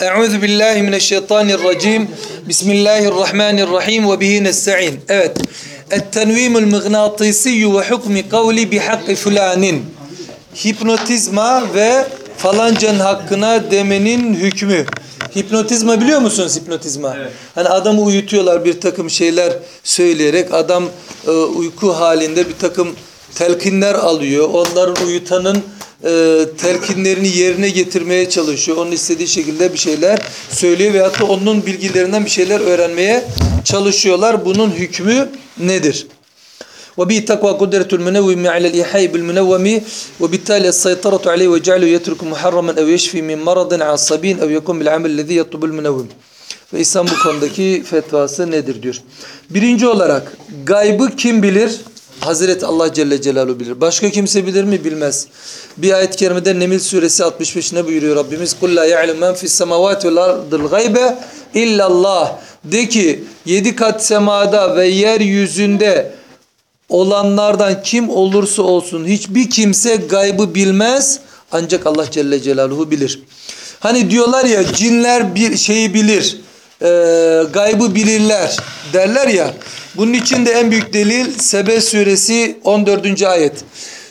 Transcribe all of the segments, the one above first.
Euzu billahi mineşşeytanirracim. Bismillahirrahmanirrahim ve bihi nestaîn. Evet. Et-tenvimul mıgnatısi ve hukmi kavli bihakkı fulanin. Hipnotizma ve falancanın hakkına demenin hükmü. Hipnotizma biliyor musunuz hipnotizma? Hani adamı uyutuyorlar bir takım şeyler söyleyerek adam e, uyku halinde bir takım telkinler alıyor. Onların uyutanın e, telkinlerini yerine getirmeye çalışıyor. Onun istediği şekilde bir şeyler söylüyor ve hatta onun bilgilerinden bir şeyler öğrenmeye çalışıyorlar. Bunun hükmü nedir? وبه تقوى قدرة المنوم على الإيحاء بالمنوم وبالتالي السيطرة عليه وجعله يترك محرما أو يشفي من مرض عصبي أو يقوم بالعمل الذي يطلب المنوم ve İslam bu konudaki fetvası nedir diyor. Birinci olarak gaybı kim bilir? Hazreti Allah Celle Celaluhu bilir. Başka kimse bilir mi? Bilmez. Bir ayet-i kerimede Nemil suresi 65 ne buyuruyor Rabbimiz? قُلْ لَا يَعْلُمْ مَنْ فِي السَّمَوَاتِ وَالْاَرْضِ الْغَيْبَ اِلَّا اللّٰهِ De ki yedi kat semada ve yeryüzünde olanlardan kim olursa olsun hiçbir kimse gaybı bilmez ancak Allah Celle Celaluhu bilir. Hani diyorlar ya cinler bir şeyi bilir, e, gaybı bilirler derler ya. Bunun için de en büyük delil Sebe suresi 14. ayet.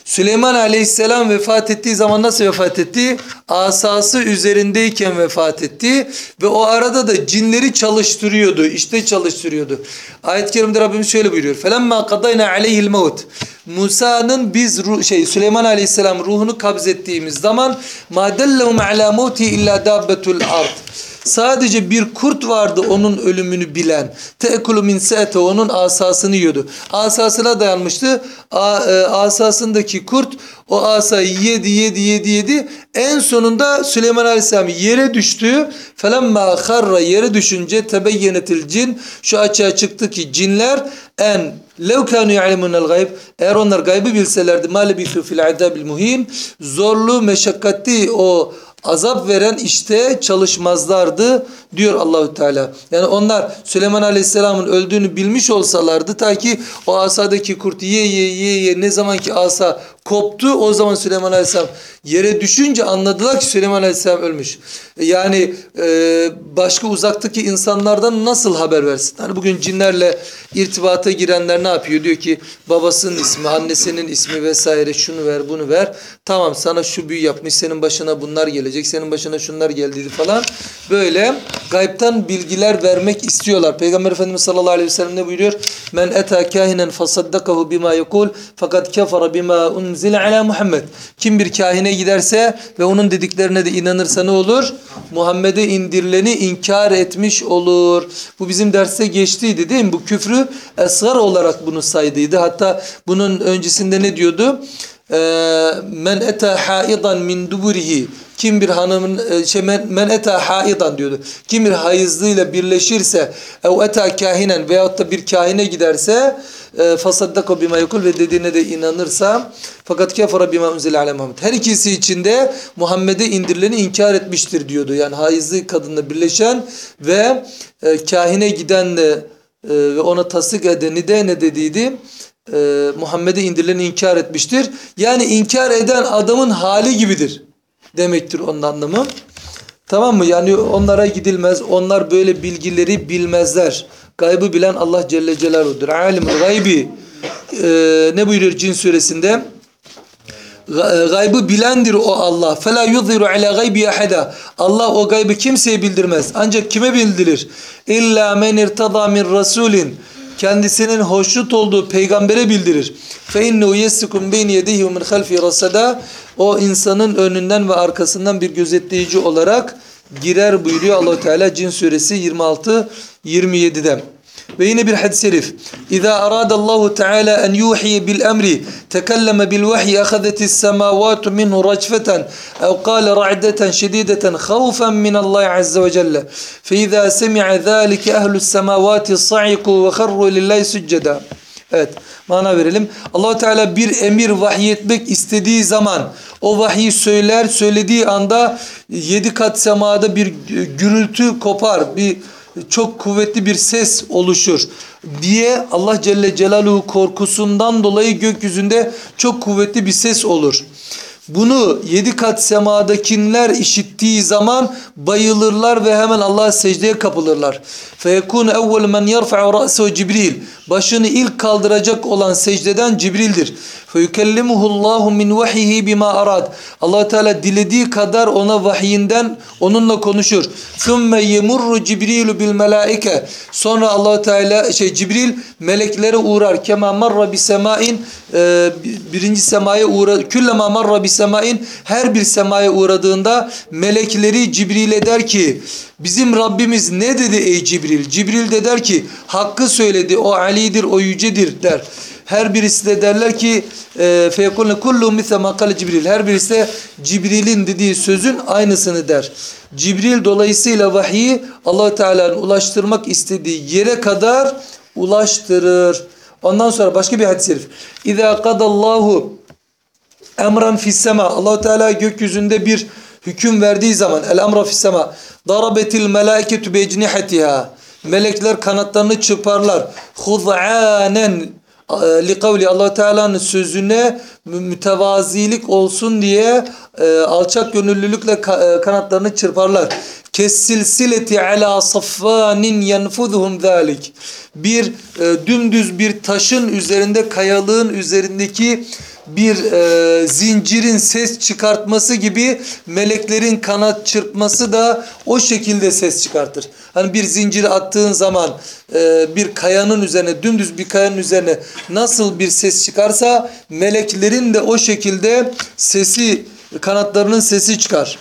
Süleyman aleyhisselam vefat ettiği zaman nasıl vefat etti? Asası üzerindeyken vefat etti. Ve o arada da cinleri çalıştırıyordu. işte çalıştırıyordu. Ayet-i kerimde Rabbimiz şöyle buyuruyor. فَلَمَّا قَضَيْنَا عَلَيْهِ الْمَوْتِ Musa'nın biz ruh, şey Süleyman aleyhisselam ruhunu kabzettiğimiz zaman مَا دَلَّهُمْ عَلَى مَوْتِ إِلَّا دَابَّةُ الْأَرْضِ Sadece bir kurt vardı onun ölümünü bilen. Teekulu min se'ete onun asasını yiyordu. Asasına dayanmıştı. E, asasındaki kurt o asayı yedi yedi yedi yedi. En sonunda Süleyman Aleyhisselam yere düştü. Felemma harra yere düşünce tebeyyenetil cin. Şu açığa çıktı ki cinler en lev kanu gayb eğer onlar gaybı bilselerdi ma lebithu fil adabil muhin zorlu meşakkatli o azap veren işte çalışmazlardı diyor Allahü Teala. Yani onlar Süleyman Aleyhisselam'ın öldüğünü bilmiş olsalardı ta ki o asadaki kurt ye ye ye ye ne zaman ki asa koptu o zaman Süleyman Aleyhisselam yere düşünce anladılar ki Süleyman Aleyhisselam ölmüş. Yani e, başka uzaktaki insanlardan nasıl haber versin? Hani bugün cinlerle irtibata girenler ne yapıyor? Diyor ki babasının ismi, annesinin ismi vesaire şunu ver bunu ver. Tamam sana şu büyü yapmış senin başına bunlar gelecek senin başına şunlar geldiydi falan. Böyle gaybtan bilgiler vermek istiyorlar. Peygamber Efendimiz sallallahu aleyhi ve sellem ne buyuruyor? Men eta kahinen fasaddakahu bima yekul fakat kefara bima unzile ala Muhammed. Kim bir kahine giderse ve onun dediklerine de inanırsa ne olur? Muhammed'e indirileni inkar etmiş olur. Bu bizim derste geçtiydi değil mi? Bu küfrü esgar olarak bunu saydıydı. Hatta bunun öncesinde ne diyordu? Men eta haidan min duburihi kim bir hanımın şey men, men eta haidan diyordu. Kim bir hayızlıyla birleşirse ev eta kahinen veyahut da bir kahine giderse fasaddaka bima yekul ve dediğine de inanırsa fakat kefara bima unzile ala Muhammed. Her ikisi içinde Muhammed'e indirileni inkar etmiştir diyordu. Yani hayızlı kadınla birleşen ve e, kahine gidenle e, ve ona tasdik edeni de ne dediydi? E, Muhammed'e indirileni inkar etmiştir. Yani inkar eden adamın hali gibidir demektir onun anlamı. Tamam mı? Yani onlara gidilmez. Onlar böyle bilgileri bilmezler. Gaybı bilen Allah Celle Celaluhu'dur. Alimul gaybi. Ee, ne buyuruyor Cin suresinde? Gaybı bilendir o Allah. Fela yuzhiru ala gaybi ahada. Allah o gaybı kimseye bildirmez. Ancak kime bildirir? İlla men irtada min rasulin kendisinin hoşnut olduğu peygambere bildirir. Fe innehu yesikum beyni yedihi min halfi rasada. O insanın önünden ve arkasından bir gözetleyici olarak girer buyuruyor Allah Teala Cin suresi 26 27'de. Ve yine bir hadis-i şerif. İza arada Allahu Teala en yuhi bil emri tekelleme bil vahyi ahadetis semavatu minhu racfeten ev kâle ra'deten şedideten havfen min Allah azze ve celle. Fe izâ semi'a zâlike ehlus semavati sa'iku ve kharru lillahi sücceda. Evet mana verelim. allah Teala bir emir vahyetmek istediği zaman o vahyi söyler söylediği anda yedi kat semada bir gürültü kopar bir çok kuvvetli bir ses oluşur diye Allah Celle Celaluhu korkusundan dolayı gökyüzünde çok kuvvetli bir ses olur. Bunu yedi kat semadakiler işittiği zaman bayılırlar ve hemen Allah'a secdeye kapılırlar. Feyekun evvel men yerfa'u ra'sehu Cibril. Başını ilk kaldıracak olan secdeden Cibril'dir. Feyukellimuhullahu min vahyihi bima arad. Allah Teala dilediği kadar ona vahyinden onunla konuşur. Sümme yemurru Cibrilu bil melaike. Sonra Allah Teala şey Cibril meleklere uğrar. Kema marra bi birinci semaya uğra küllema marra bi her bir semaya uğradığında melekleri Cibril'e der ki bizim Rabbimiz ne dedi ey Cibril? Cibril de der ki hakkı söyledi. O Ali'dir, o yücedir der. Her birisi de derler ki feyekulne kullu misle makale Cibril. Her birisi de Cibril'in dediği sözün aynısını der. Cibril dolayısıyla vahiyi allah Teala'nın ulaştırmak istediği yere kadar ulaştırır. Ondan sonra başka bir hadis-i şerif. İzâ kadallahu emran fissema. allah Teala gökyüzünde bir hüküm verdiği zaman el emra fissema. Darabetil melâiketü becnihetiha. Melekler kanatlarını çırparlar. Huz'anen li kavli allah Teala'nın sözüne mütevazilik olsun diye e, alçak gönüllülükle e, kanatlarını çırparlar. Kessilsileti ala saffanin yenfuzuhum zalik. Bir e, dümdüz bir taşın üzerinde kayalığın üzerindeki bir e, zincirin ses çıkartması gibi meleklerin kanat çırpması da o şekilde ses çıkartır. Hani bir zinciri attığın zaman e, bir kayanın üzerine dümdüz bir kayanın üzerine nasıl bir ses çıkarsa meleklerin Kuşların de o şekilde sesi, kanatlarının sesi çıkar.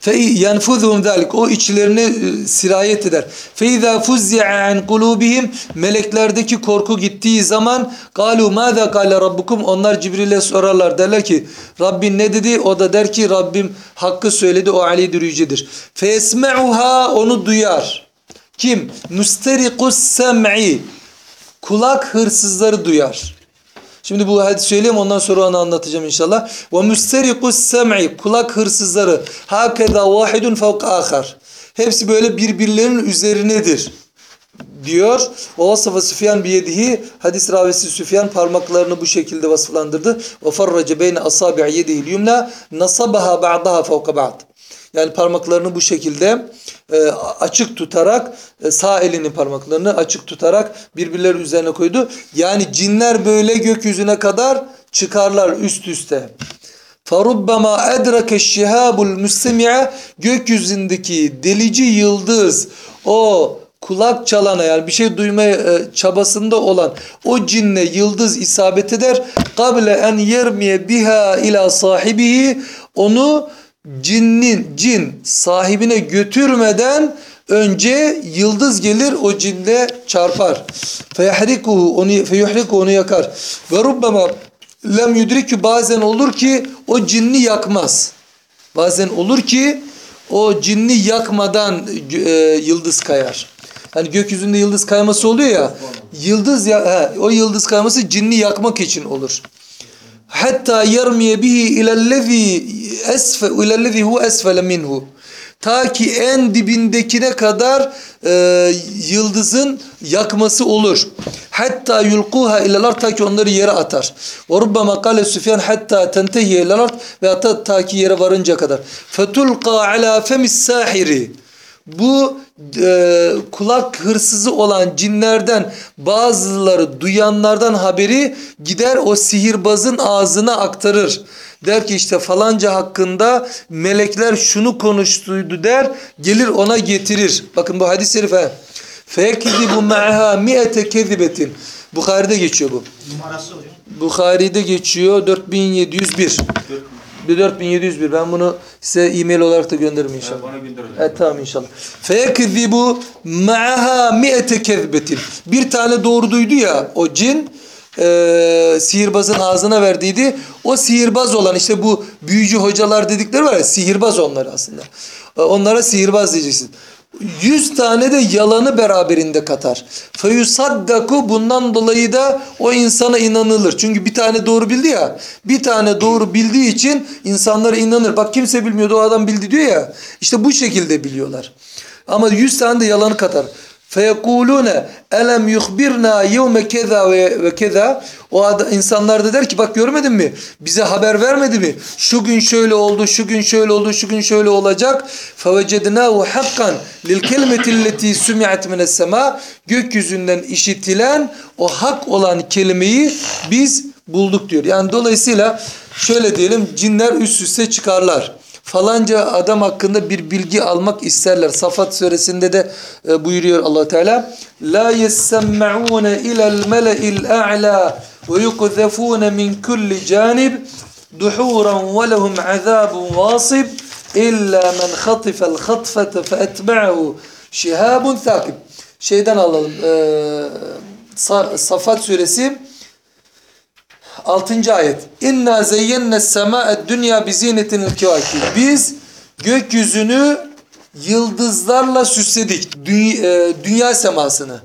Fe yenfuzuhum zalik. O içlerine sirayet eder. Fe izâ fuzzi'a an kulubihim. Meleklerdeki korku gittiği zaman galu mâzâ gâle rabbukum. Onlar Cibril'e sorarlar. Derler ki Rabbin ne dedi? O da der ki Rabbim hakkı söyledi. O alidir yücedir. Fe onu duyar. Kim? Müsterikus sem'i. Kulak hırsızları duyar. Şimdi bu hadis söyleyeyim ondan sonra onu anlatacağım inşallah. Ve müsterikus sem'i kulak hırsızları hakeza vahidun fevk ahar. Hepsi böyle birbirlerinin üzerinedir diyor. O vasıfı Süfyan biyedihi hadis ravisi Süfyan parmaklarını bu şekilde vasıflandırdı. Ve farrace beyne asabi'i yedihi yumna nasabaha ba'daha fevka ba'd. Yani parmaklarını bu şekilde e, açık tutarak e, sağ elinin parmaklarını açık tutarak birbirleri üzerine koydu. Yani cinler böyle gökyüzüne kadar çıkarlar üst üste. فَرُبَّمَا اَدْرَكَ الشِّهَابُ الْمُسْتَمِعَ Gökyüzündeki delici yıldız o kulak çalana yani bir şey duymaya e, çabasında olan o cinne yıldız isabet eder. قَبْلَ en يَرْمِيَ biha ila sahibihi onu cinnin cin sahibine götürmeden önce yıldız gelir o cinle çarpar. Feyahrikuhu onu feyuhriku onu yakar. Ve rubbama lem yudrikü bazen olur ki o cinni yakmaz. Bazen olur ki o cinni yakmadan e, yıldız kayar. Hani gökyüzünde yıldız kayması oluyor ya. Yıldız ya he, o yıldız kayması cinni yakmak için olur hatta yermiye bihi ilellezî esfe ilellezî hu esfele minhu. Ta ki en dibindekine kadar e, yıldızın yakması olur. Hatta yulkuha ilalar ta ki onları yere atar. Ve rubbama Süfyan hatta tentehiye ilalar ve hatta ta ki yere varınca kadar. Fetulqa ala femis sahiri. Bu e, kulak hırsızı olan cinlerden bazıları duyanlardan haberi gider o sihirbazın ağzına aktarır. Der ki işte falanca hakkında melekler şunu konuştuydu der gelir ona getirir. Bakın bu hadis-i şerife. Fekzibu ma'ha mi'ete kezibetin. Bukhari'de geçiyor bu. Numarası. Bukhari'de geçiyor 4701. 4701. Ben bunu size e-mail olarak da gönderirim inşallah. Bana gönder hocam. Evet tamam inşallah. Fekzibu ma'aha mi'ete kezbetin. Bir tane doğru duydu ya o cin e, sihirbazın ağzına verdiydi. O sihirbaz olan işte bu büyücü hocalar dedikleri var ya sihirbaz onlar aslında. E, onlara sihirbaz diyeceksin. Yüz tane de yalanı beraberinde katar. Feyusaddaku bundan dolayı da o insana inanılır. Çünkü bir tane doğru bildi ya. Bir tane doğru bildiği için insanlar inanır. Bak kimse bilmiyordu o adam bildi diyor ya. İşte bu şekilde biliyorlar. Ama yüz tane de yalanı katar feyekulune elem yuhbirna yevme keza ve, ve keza. O ad, insanlar da der ki bak görmedin mi? Bize haber vermedi mi? Şu gün şöyle oldu şu gün şöyle oldu şu gün şöyle olacak. Fevecednahu hakkan lil kelimetilleti sumi'at mines sema gökyüzünden işitilen o hak olan kelimeyi biz bulduk diyor. Yani dolayısıyla şöyle diyelim cinler üst üste çıkarlar falanca adam hakkında bir bilgi almak isterler. Safat suresinde de e, buyuruyor allah Teala. La yessemme'une ilel mele'il a'la ve yukzefune min kulli canib duhuran ve lehum azabun vasib illa men khatifel khatfete fe şihabun thakib. Şeyden alalım. E, Sa- Safat suresi 6. ayet. İnna zeyyenne sema'ed dünya bizinetinil kevakib. Biz gökyüzünü yıldızlarla süsledik. Dünya, e, dünya semasını.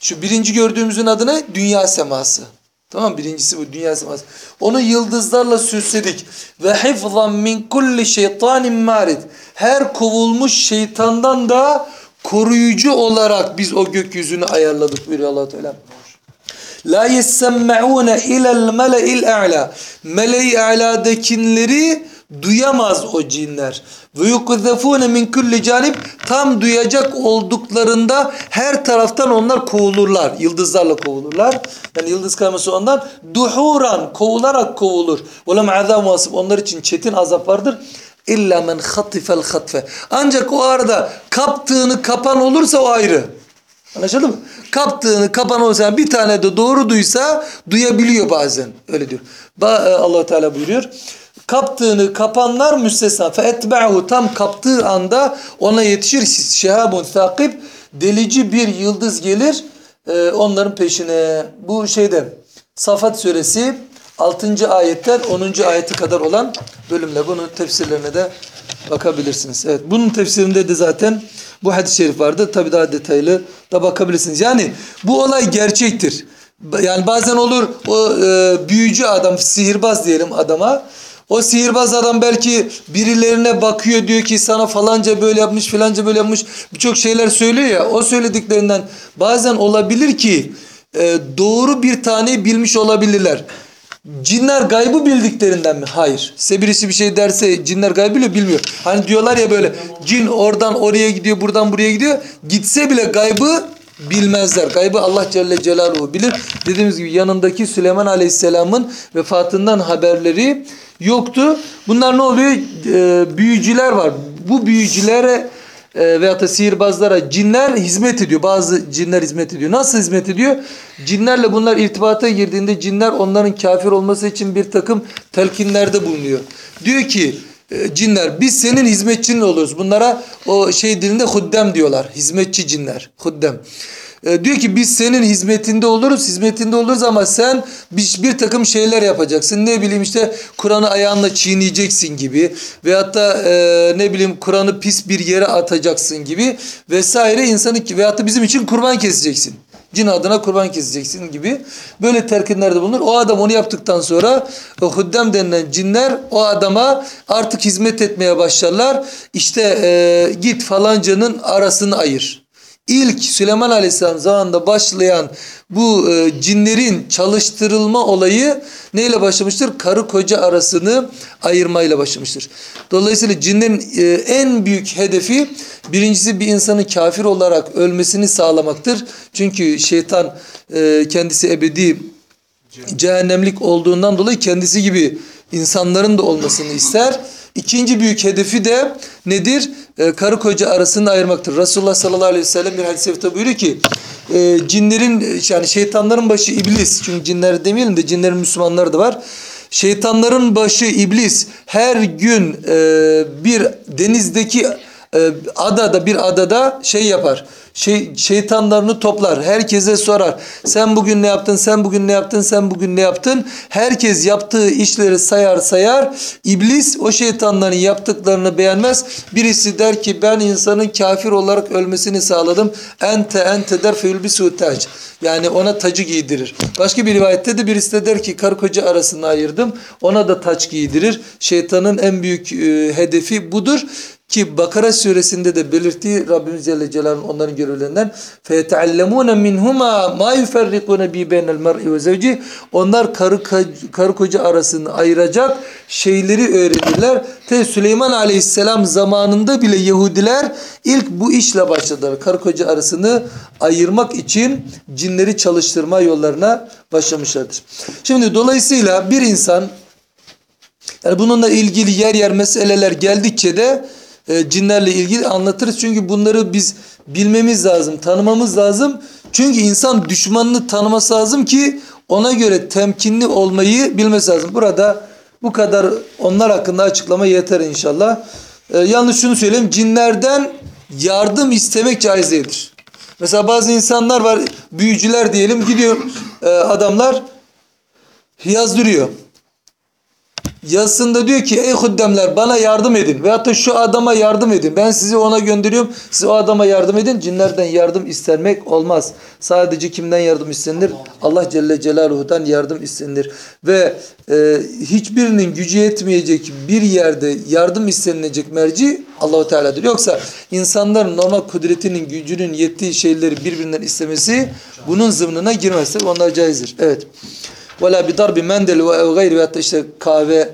Şu birinci gördüğümüzün adı ne? Dünya seması. Tamam birincisi bu dünya seması. Onu yıldızlarla süsledik. Ve hifzan min kulli şeytanin marid. Her kovulmuş şeytandan da koruyucu olarak biz o gökyüzünü ayarladık buyuruyor allah Teala. La yessemme'une ilel mele'il a'la. Mele-i a'ladakileri duyamaz o cinler. Ve yukzefune min kulli canib tam duyacak olduklarında her taraftan onlar kovulurlar. Yıldızlarla kovulurlar. Yani yıldız kayması ondan duhuran kovularak kovulur. Velem azab vasıf onlar için çetin azap vardır. İlla men hatifel hatfe. Ancak o arada kaptığını kapan olursa o ayrı. Anlaşıldı mı? Kaptığını kapan olsa bir tane de doğru duysa duyabiliyor bazen. Öyle diyor. E, allah Teala buyuruyor. Kaptığını kapanlar müstesna. Fe etbe'hu tam kaptığı anda ona yetişir. Şehabun takip delici bir yıldız gelir e, onların peşine. Bu şeyde Safat suresi 6. ayetten 10. ayeti kadar olan bölümle bunun tefsirlerine de bakabilirsiniz. Evet bunun tefsirinde de zaten bu hadis-i şerif vardı. Tabi daha detaylı da bakabilirsiniz. Yani bu olay gerçektir. Yani bazen olur o e, büyücü adam, sihirbaz diyelim adama. O sihirbaz adam belki birilerine bakıyor diyor ki sana falanca böyle yapmış filanca böyle yapmış birçok şeyler söylüyor ya o söylediklerinden bazen olabilir ki e, doğru bir taneyi bilmiş olabilirler. Cinler gaybı bildiklerinden mi? Hayır. Size birisi bir şey derse cinler gaybı biliyor bilmiyor. Hani diyorlar ya böyle cin oradan oraya gidiyor buradan buraya gidiyor. Gitse bile gaybı bilmezler. Gaybı Allah Celle Celaluhu bilir. Dediğimiz gibi yanındaki Süleyman Aleyhisselam'ın vefatından haberleri yoktu. Bunlar ne oluyor? Ee, büyücüler var. Bu büyücülere e, veyahut da sihirbazlara cinler hizmet ediyor. Bazı cinler hizmet ediyor. Nasıl hizmet ediyor? Cinlerle bunlar irtibata girdiğinde cinler onların kafir olması için bir takım telkinlerde bulunuyor. Diyor ki e, cinler biz senin hizmetçinin oluyoruz. Bunlara o şey dilinde huddem diyorlar. Hizmetçi cinler. Huddem. E, diyor ki biz senin hizmetinde oluruz, hizmetinde oluruz ama sen bir, bir takım şeyler yapacaksın. Ne bileyim işte Kur'an'ı ayağınla çiğneyeceksin gibi veyahut da e, ne bileyim Kur'an'ı pis bir yere atacaksın gibi vesaire insanı veyahut da bizim için kurban keseceksin. Cin adına kurban keseceksin gibi böyle terkinlerde bulunur. O adam onu yaptıktan sonra o huddem denilen cinler o adama artık hizmet etmeye başlarlar. İşte e, git falancanın arasını ayır. İlk Süleyman Aleyhisselam zamanında başlayan bu e, cinlerin çalıştırılma olayı neyle başlamıştır? Karı koca arasını ayırmayla başlamıştır. Dolayısıyla cinlerin e, en büyük hedefi birincisi bir insanın kafir olarak ölmesini sağlamaktır. Çünkü şeytan e, kendisi ebedi cehennemlik olduğundan dolayı kendisi gibi insanların da olmasını ister. İkinci büyük hedefi de nedir? Ee, karı koca arasını ayırmaktır. Resulullah sallallahu aleyhi ve sellem bir hadis-i şerifte buyuruyor ki e, cinlerin yani şeytanların başı iblis. Çünkü cinler demeyelim de cinlerin Müslümanları da var. Şeytanların başı iblis her gün e, bir denizdeki e, adada bir adada şey yapar. Şey, şeytanlarını toplar. Herkese sorar. Sen bugün ne yaptın? Sen bugün ne yaptın? Sen bugün ne yaptın? Herkes yaptığı işleri sayar sayar. İblis o şeytanların yaptıklarını beğenmez. Birisi der ki ben insanın kafir olarak ölmesini sağladım. Ente ente der feyülbisu tac. Yani ona tacı giydirir. Başka bir rivayette de birisi de der ki karı koca arasını ayırdım. Ona da taç giydirir. Şeytanın en büyük e, hedefi budur. Ki Bakara suresinde de belirttiği Rabbimiz Celle Celaluhu'nun onların görevlerinden فَيَتَعَلَّمُونَ مِنْهُمَا مَا يُفَرِّقُونَ بِي بَيْنَ الْمَرْءِ وَزَوْجِ Onlar karı, karı koca arasını ayıracak şeyleri öğrenirler. Te Süleyman Aleyhisselam zamanında bile Yahudiler ilk bu işle başladılar. Karı koca arasını ayırmak için cinleri çalıştırma yollarına başlamışlardır. Şimdi dolayısıyla bir insan yani bununla ilgili yer yer meseleler geldikçe de e, cinlerle ilgili anlatırız. Çünkü bunları biz bilmemiz lazım, tanımamız lazım. Çünkü insan düşmanını tanıması lazım ki ona göre temkinli olmayı bilmesi lazım. Burada bu kadar onlar hakkında açıklama yeter inşallah. E, yalnız şunu söyleyeyim. Cinlerden yardım istemek caiz değildir. Mesela bazı insanlar var, büyücüler diyelim gidiyor e, adamlar yazdırıyor. Yazısında diyor ki ey huddemler bana yardım edin veyahut da şu adama yardım edin. Ben sizi ona gönderiyorum. Siz o adama yardım edin. Cinlerden yardım istenmek olmaz. Sadece kimden yardım istenir? Allah Celle Celaluhu'dan yardım istenir. Ve e, hiçbirinin gücü yetmeyecek bir yerde yardım istenilecek merci Allahu Teala'dır. Yoksa insanların normal kudretinin gücünün yettiği şeyleri birbirinden istemesi bunun zımnına girmez. Onlar caizdir. Evet. Ve la bi darbi ve veyahut da işte kahve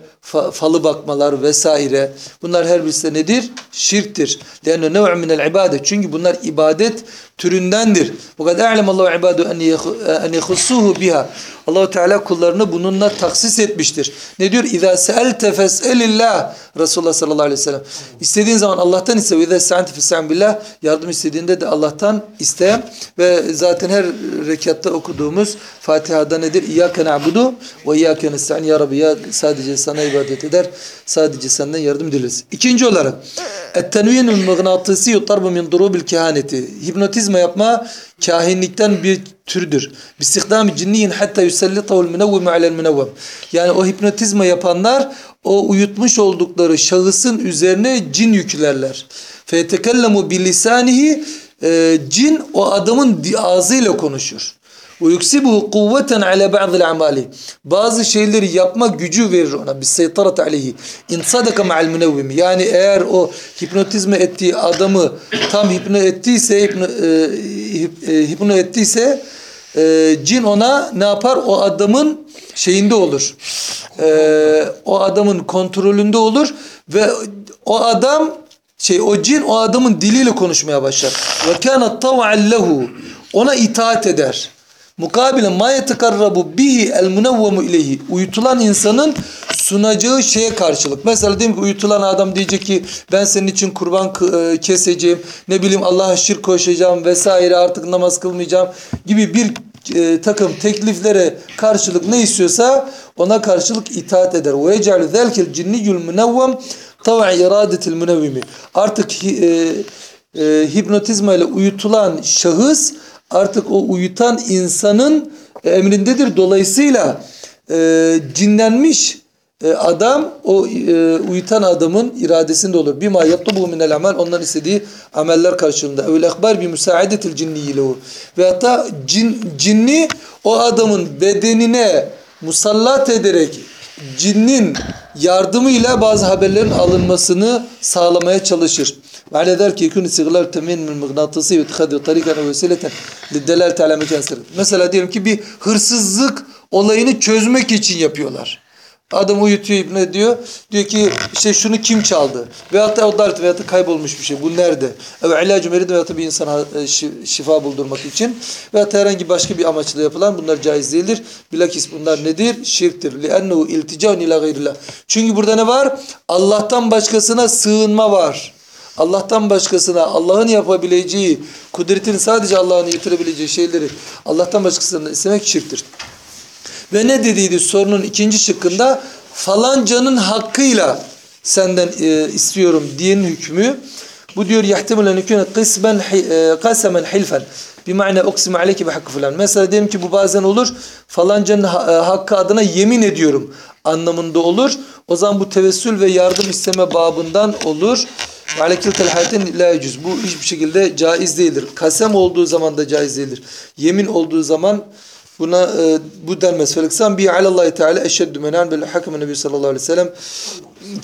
falı bakmalar vesaire. Bunlar her birisi nedir? Şirktir. Lenne nev'u minel ibadet. Çünkü bunlar ibadet türündendir. Fakat a'lem Allahu ibadu en yehussuhu biha. Allahu Teala kullarını bununla taksis etmiştir. Ne diyor? İza se'elte fes'elillah. Resulullah sallallahu aleyhi ve sellem. İstediğin zaman Allah'tan iste. İzâ se'ente fes'en billah. Yardım istediğinde de Allah'tan iste. Ve zaten her rekatta okuduğumuz Fatiha'da nedir? İyyâke na'budu ve iyyâke nesta'in. Ya Rabbi ya sadece sana ibadet eder. Sadece senden yardım dileriz. İkinci olarak Et-tenvinul mıgnatısı yutarbu min durubil kehaneti. Hipnotizma yapma kahinlikten bir türdür. Bistihdam cinniyin hatta yusallitahul münevvime alel münevvem. Yani o hipnotizma yapanlar o uyutmuş oldukları şahısın üzerine cin yüklerler. Feyetekellemu bilisanihi cin o adamın ağzıyla konuşur. Yuksibuhu kuvveten ala ba'dil amali. Bazı şeyleri yapma gücü verir ona. Seytarat aleyhi. İn sadaka ma'al münevvimi. Yani eğer o hipnotizme ettiği adamı tam hipno ettiyse hipno, hip, e, hipno ettiyse e, cin ona ne yapar? O adamın şeyinde olur. E, o adamın kontrolünde olur ve o adam şey o cin o adamın diliyle konuşmaya başlar. Ve kana tav'an lehu. Ona itaat eder. Mukabilen ma yetekarrabu bihi el munevvemu ileyhi. Uyutulan insanın sunacağı şeye karşılık. Mesela diyelim ki uyutulan adam diyecek ki ben senin için kurban e, keseceğim. Ne bileyim Allah'a şirk koşacağım vesaire artık namaz kılmayacağım gibi bir e, takım tekliflere karşılık ne istiyorsa ona karşılık itaat eder. Ve yec'alü zelkel cinniyul munevvem tav'a iradetil munevvimi. Artık e, e, hipnotizma ile uyutulan şahıs artık o uyutan insanın emrindedir. Dolayısıyla e, cinlenmiş e, adam o e, uyutan adamın iradesinde olur. Bima yatlubu minel amel ondan istediği ameller karşılığında. Evel ekber bi müsaadetil cinniyi lehu. Ve hatta cin, cinni o adamın bedenine musallat ederek cinnin yardımıyla bazı haberlerin alınmasını sağlamaya çalışır. Ve ale der ki yekûnü siglar temin min mıgnatısı ve ittihadü tarikan ve vesileten liddelal teala mekan Mesela diyelim ki bir hırsızlık olayını çözmek için yapıyorlar. Adam uyutuyor ibne ediyor. Diyor ki işte şunu kim çaldı? Veyahut da odalet veyahut da kaybolmuş bir şey. Bu nerede? Evet ilacı merid veyahut da bir insana e, şifa buldurmak için. Veyahut da herhangi başka bir amaçla yapılan bunlar caiz değildir. Bilakis bunlar nedir? Şirktir. لِأَنَّهُ اِلْتِجَاءٌ اِلَى غَيْرِ Çünkü burada ne var? Allah'tan başkasına sığınma var. Allah'tan başkasına Allah'ın yapabileceği, kudretini sadece Allah'ın yitirebileceği şeyleri Allah'tan başkasına istemek şirktir. Ve ne dediydi sorunun ikinci şıkkında? Falancanın hakkıyla senden e, istiyorum diyenin hükmü. Bu diyor yahtemul en yekune kısmen e, kasemen hilfen. Bir ma'na uksimu aleyke bi hakkı falan. Mesela diyelim ki bu bazen olur. Falancanın e, hakkı adına yemin ediyorum anlamında olur. O zaman bu tevessül ve yardım isteme babından olur. Ve alekiltel hayatin la. Bu hiçbir şekilde caiz değildir. Kasem olduğu zaman da caiz değildir. Yemin olduğu zaman Buna e, bu denmez. Feleksan bi alallahi teala eşeddü menen bil hakem nebi sallallahu aleyhi ve sellem.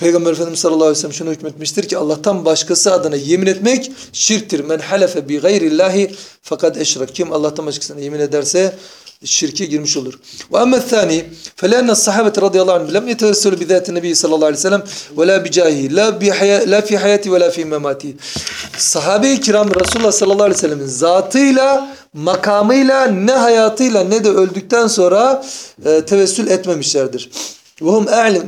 Peygamber Efendimiz sallallahu aleyhi ve sellem şunu hükmetmiştir ki Allah'tan başkası adına yemin etmek şirktir. Men halefe bi gayrillahi fakat eşrak. Kim Allah'tan başkasına yemin ederse şirke girmiş olur. Ve amma thani felenne sahabet radıyallahu anh lem yetevesselu bi zati nebi sallallahu aleyhi ve sellem ve la bi cahihi la bi haya, la fi hayati ve la fi memati. Sahabe-i kiram Resulullah sallallahu aleyhi ve sellemin zatıyla makamıyla ne hayatıyla ne de öldükten sonra e, tevessül etmemişlerdir. Vuhum a'lem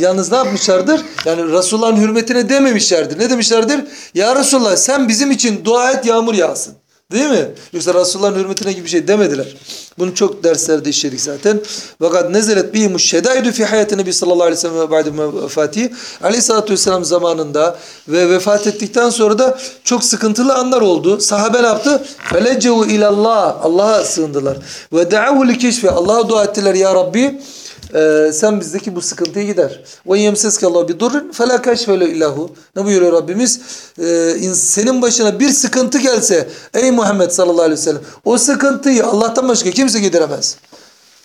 yalnız ne yapmışlardır? Yani Resulullah'ın hürmetine dememişlerdir. Ne demişlerdir? Ya Resulullah sen bizim için dua et yağmur yağsın. Değil mi? Yoksa Resulullah'ın hürmetine gibi bir şey demediler. Bunu çok derslerde işledik zaten. Fakat nezelet bihimu şedaidu fi hayatı Nebi sallallahu aleyhi ve sellem ve ba'de vefati. Aleyhissalatü vesselam zamanında ve vefat ettikten sonra da çok sıkıntılı anlar oldu. Sahabe ne yaptı? Felecevu ilallah. Allah'a sığındılar. Ve da'ahu li keşfi. Allah'a dua ettiler ya Rabbi. Ee, sen bizdeki bu sıkıntıyı gider. Ve yemseske Allah bir durun fela keşfele ilahu. Ne buyuruyor Rabbimiz? Ee, senin başına bir sıkıntı gelse ey Muhammed sallallahu aleyhi ve sellem o sıkıntıyı Allah'tan başka kimse gideremez.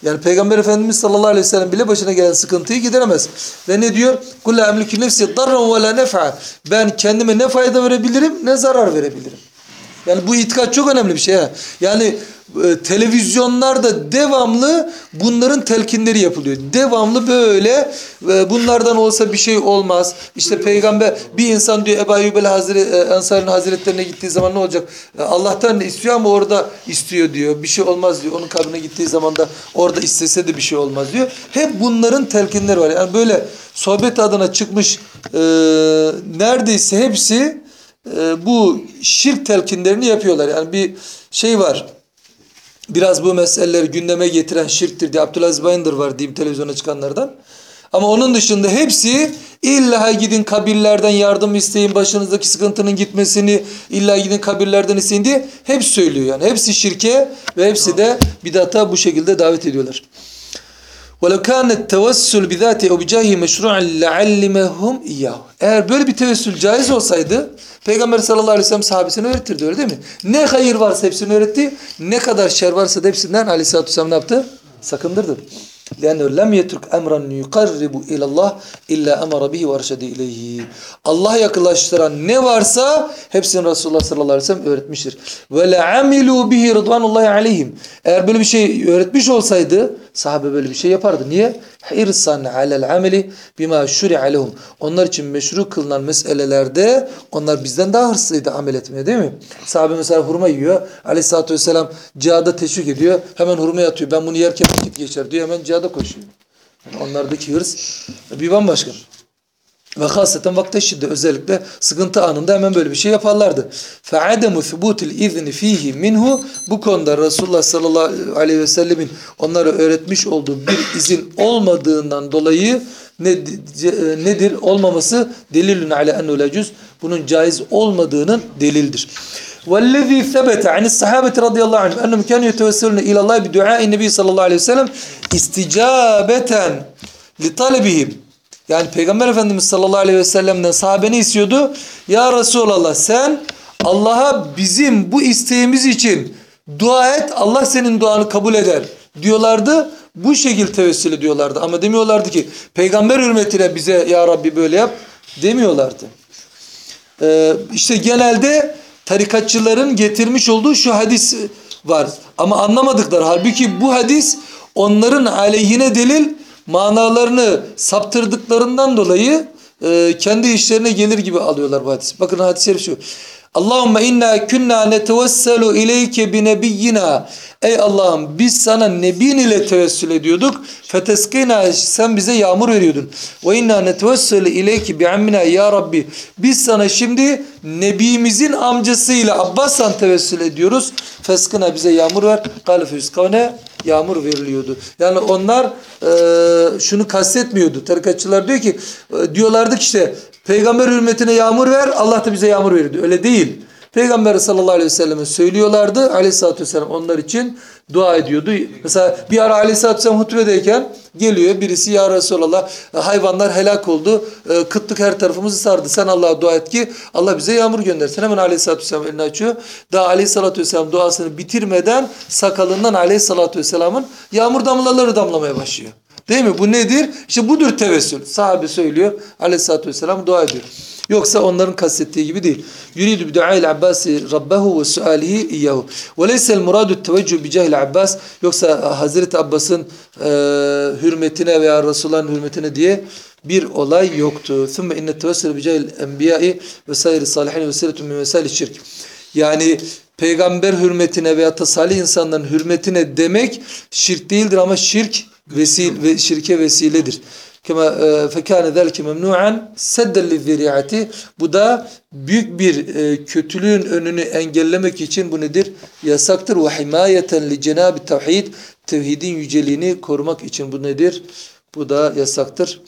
Yani Peygamber Efendimiz sallallahu aleyhi ve sellem bile başına gelen sıkıntıyı gideremez. Ve ne diyor? Kulle emliki nefsi darran ve la nef'a. Ben kendime ne fayda verebilirim ne zarar verebilirim. Yani bu itikat çok önemli bir şey. Ha. Yani e, televizyonlarda devamlı bunların telkinleri yapılıyor. Devamlı böyle e, bunlardan olsa bir şey olmaz. İşte peygamber bir insan diyor Ebu Eyyub el Hazre, e, Ensar'ın hazretlerine gittiği zaman ne olacak? E, Allah'tan istiyor ama orada istiyor diyor. Bir şey olmaz diyor. Onun kabrine gittiği zaman da orada istese de bir şey olmaz diyor. Hep bunların telkinleri var. Yani böyle sohbet adına çıkmış e, neredeyse hepsi e, bu şirk telkinlerini yapıyorlar. Yani bir şey var biraz bu meseleleri gündeme getiren şirktir diye Abdülaziz Bayındır var diyeyim televizyona çıkanlardan. Ama onun dışında hepsi illa gidin kabirlerden yardım isteyin başınızdaki sıkıntının gitmesini illa gidin kabirlerden isteyin diye hep söylüyor yani. Hepsi şirke ve hepsi de bidata bu şekilde davet ediyorlar. وَلَوْ كَانَ التَّوَسُّلْ بِذَاتِ اَوْ بِجَاهِ مَشْرُعًا لَعَلِّمَهُمْ اِيَّهُ Eğer böyle bir tevessül caiz olsaydı Peygamber sallallahu aleyhi ve sellem sahabesine öğretirdi öyle değil mi? Ne hayır varsa hepsini öğretti. Ne kadar şer varsa da hepsinden aleyhissalatü vesselam ne yaptı? Sakındırdı. لأنه لم يترك أمرا يقرب إلى الله إلا أمر به وأرشد إليه. Allah yaklaştıran ne varsa hepsini Resulullah sallallahu aleyhi ve sellem öğretmiştir. Ve le'amilu bihi rıdvanullahi aleyhim. Eğer böyle bir şey öğretmiş olsaydı sahabe böyle bir şey yapardı. Niye? Hirsan alel ameli bima şuri'a lehum. Onlar için meşru kılınan meselelerde onlar bizden daha hırslıydı amel etmeye değil mi? Sahabe mesela hurma yiyor. Aleyhissalatü vesselam cihada teşvik ediyor. Hemen hurma atıyor. Ben bunu yerken vakit geçer diyor. Hemen cihada koşuyor. Yani onlardaki hırs bir bambaşka. Ve hasreten vakte şiddet özellikle sıkıntı anında hemen böyle bir şey yaparlardı. فَعَدَمُ ثُبُوتِ الْاِذْنِ ف۪يهِ minhu Bu konuda Resulullah sallallahu aleyhi ve sellemin onlara öğretmiş olduğu bir izin olmadığından dolayı ne, nedir? Olmaması delilün ale ennu lecüz. Bunun caiz olmadığının delildir. وَالَّذ۪ي ثَبَتَ عَنِ الصَّحَابَةِ رَضِيَ اللّٰهُ عَنْهُمْ اَنَّمْ كَانُوا يَتَوَسَّلُونَ اِلَى اللّٰهِ بِدُعَاءِ النَّبِي sallallahu aleyhi ve sellem isticabeten litalebihim yani Peygamber Efendimiz sallallahu aleyhi ve sellem'den sahabeni istiyordu. Ya Resulallah sen Allah'a bizim bu isteğimiz için dua et. Allah senin duanı kabul eder diyorlardı. Bu şekilde tevessül ediyorlardı. Ama demiyorlardı ki peygamber hürmetine bize ya Rabbi böyle yap demiyorlardı. Ee, işte genelde tarikatçıların getirmiş olduğu şu hadis var. Ama anlamadıkları. Halbuki bu hadis onların aleyhine delil manalarını saptırdıklarından dolayı e, kendi işlerine gelir gibi alıyorlar bu hadis. Bakın hadis-i şerif şu. Allahümme inna kunna netevesselu ileyke bi nebiyyina. Ey Allah'ım biz sana nebin ile tevessül ediyorduk. Feteskina sen bize yağmur veriyordun. Ve inna netevesselu ileyke bi ammina ya Rabbi. Biz sana şimdi nebimizin amcasıyla Abbas'la tevessül ediyoruz. Feskina bize yağmur ver. Kale füskavne yağmur veriliyordu. Yani onlar e, şunu kastetmiyordu. Tarikatçılar diyor ki e, diyorlardı ki işte peygamber hürmetine yağmur ver Allah da bize yağmur verirdi. Öyle değil. Peygamber sallallahu aleyhi ve selleme söylüyorlardı. Aleyhissalatü vesselam onlar için dua ediyordu. Mesela bir ara aleyhissalatü vesselam hutbedeyken geliyor birisi ya Resulallah hayvanlar helak oldu. E, Kıtlık her tarafımızı sardı. Sen Allah'a dua et ki Allah bize yağmur göndersin. Hemen aleyhissalatü vesselam elini açıyor. Daha aleyhissalatü vesselam duasını bitirmeden sakalından aleyhissalatü vesselamın yağmur damlaları damlamaya başlıyor. Değil mi? Bu nedir? İşte budur tevessül. Sahabe söylüyor. Aleyhissalatü vesselam dua ediyor. Yoksa onların kastettiği gibi değil. Yuridu bi du'a'il Abbasi rabbahu ve sualihi iyyahu. Ve leyse el muradu teveccüh bi cahil Abbas. Yoksa Hazreti Abbas'ın e, hürmetine veya Resulullah'ın hürmetine diye bir olay yoktu. Thumma inne tevessül bi cahil enbiya'i ve sayri salihin ve siretun min vesaili şirk. Yani peygamber hürmetine veya da salih insanların hürmetine demek şirk değildir ama şirk vesil ve şirke vesiledir. Kema fekâne zelke memnu'an sedden lizzeri'ati. Bu da büyük bir e, kötülüğün önünü engellemek için bu nedir? Yasaktır. Ve himayeten li cenab-ı tevhid. Tevhidin yüceliğini korumak için bu nedir? Bu da yasaktır.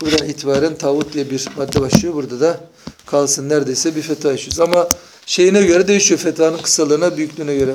Buradan itibaren tağut diye bir madde başlıyor. Burada da kalsın neredeyse bir fetva yaşıyoruz. Ama şeyine göre değişiyor fetvanın kısalığına, büyüklüğüne göre.